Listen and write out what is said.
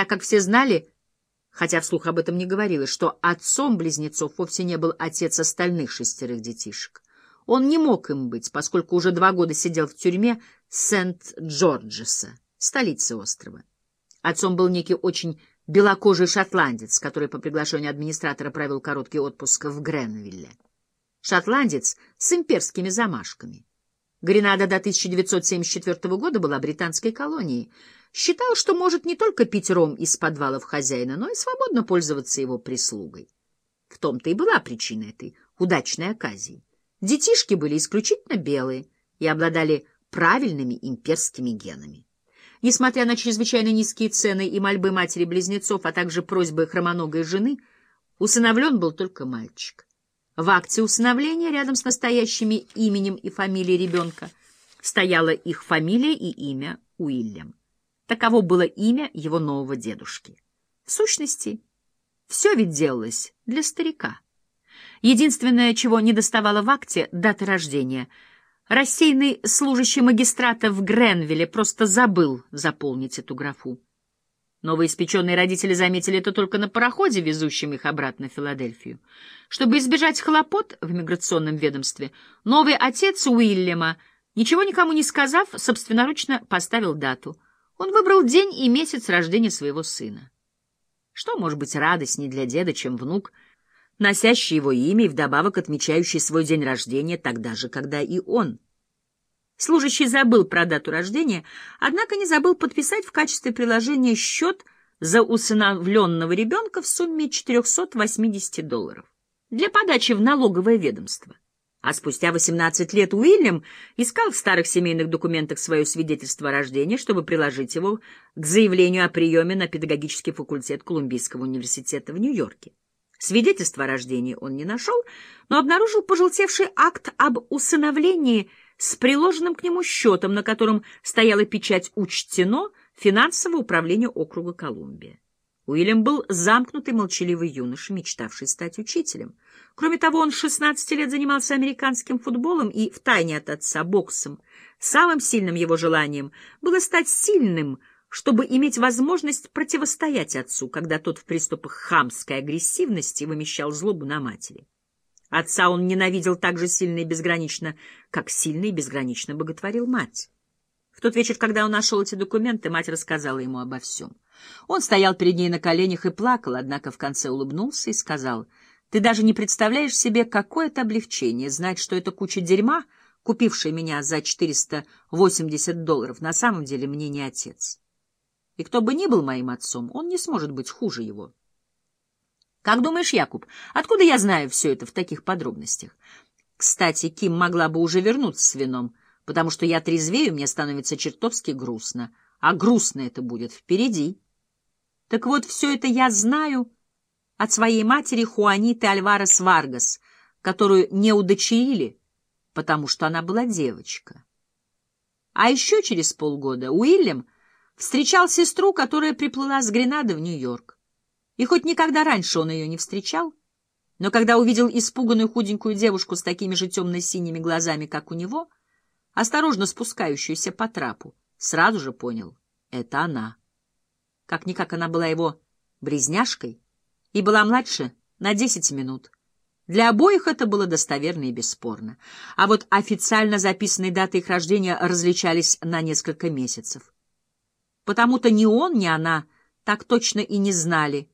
так как все знали, хотя вслух об этом не говорилось, что отцом близнецов вовсе не был отец остальных шестерых детишек. Он не мог им быть, поскольку уже два года сидел в тюрьме Сент-Джорджеса, столицы острова. Отцом был некий очень белокожий шотландец, который по приглашению администратора провел короткий отпуск в Гренвилле. Шотландец с имперскими замашками. Гренада до 1974 года была британской колонией. Считал, что может не только пить ром из подвалов хозяина, но и свободно пользоваться его прислугой. В том-то и была причина этой удачной оказии. Детишки были исключительно белые и обладали правильными имперскими генами. Несмотря на чрезвычайно низкие цены и мольбы матери-близнецов, а также просьбы хромоногой жены, усыновлен был только мальчик. В акте усыновления рядом с настоящими именем и фамилией ребенка стояла их фамилия и имя Уильям. Таково было имя его нового дедушки. В сущности, все ведь делалось для старика. Единственное, чего не доставало в акте — даты рождения — Рассеянный служащий магистрата в Гренвилле просто забыл заполнить эту графу. Новоиспеченные родители заметили это только на пароходе, везущем их обратно в Филадельфию. Чтобы избежать хлопот в миграционном ведомстве, новый отец Уильяма, ничего никому не сказав, собственноручно поставил дату. Он выбрал день и месяц рождения своего сына. Что может быть радостней для деда, чем внук — носящий его имя и вдобавок отмечающий свой день рождения тогда же, когда и он. Служащий забыл про дату рождения, однако не забыл подписать в качестве приложения счет за усыновленного ребенка в сумме 480 долларов для подачи в налоговое ведомство. А спустя 18 лет Уильям искал в старых семейных документах свое свидетельство о рождении, чтобы приложить его к заявлению о приеме на педагогический факультет Колумбийского университета в Нью-Йорке. Свидетельства о рождении он не нашел, но обнаружил пожелтевший акт об усыновлении с приложенным к нему счетом, на котором стояла печать «Учтено» финансового управления округа Колумбия. Уильям был замкнутый молчаливый юноша, мечтавший стать учителем. Кроме того, он с 16 лет занимался американским футболом и, втайне от отца, боксом. Самым сильным его желанием было стать сильным, чтобы иметь возможность противостоять отцу, когда тот в приступах хамской агрессивности вымещал злобу на матери. Отца он ненавидел так же сильно и безгранично, как сильно и безгранично боготворил мать. В тот вечер, когда он нашел эти документы, мать рассказала ему обо всем. Он стоял перед ней на коленях и плакал, однако в конце улыбнулся и сказал, «Ты даже не представляешь себе, какое это облегчение знать, что эта куча дерьма, купившая меня за 480 долларов, на самом деле мне не отец». И кто бы ни был моим отцом, он не сможет быть хуже его. Как думаешь, Якуб, откуда я знаю все это в таких подробностях? Кстати, Ким могла бы уже вернуться с вином, потому что я трезвею, мне становится чертовски грустно, а грустно это будет впереди. Так вот, все это я знаю от своей матери Хуаниты Альварес Варгас, которую не удочерили, потому что она была девочка. А еще через полгода Уильям встречал сестру, которая приплыла с Гренады в Нью-Йорк. И хоть никогда раньше он ее не встречал, но когда увидел испуганную худенькую девушку с такими же темно-синими глазами, как у него, осторожно спускающуюся по трапу, сразу же понял — это она. Как-никак она была его близняшкой и была младше на десять минут. Для обоих это было достоверно и бесспорно. А вот официально записанные даты их рождения различались на несколько месяцев. Потому-то ни он, ни она так точно и не знали,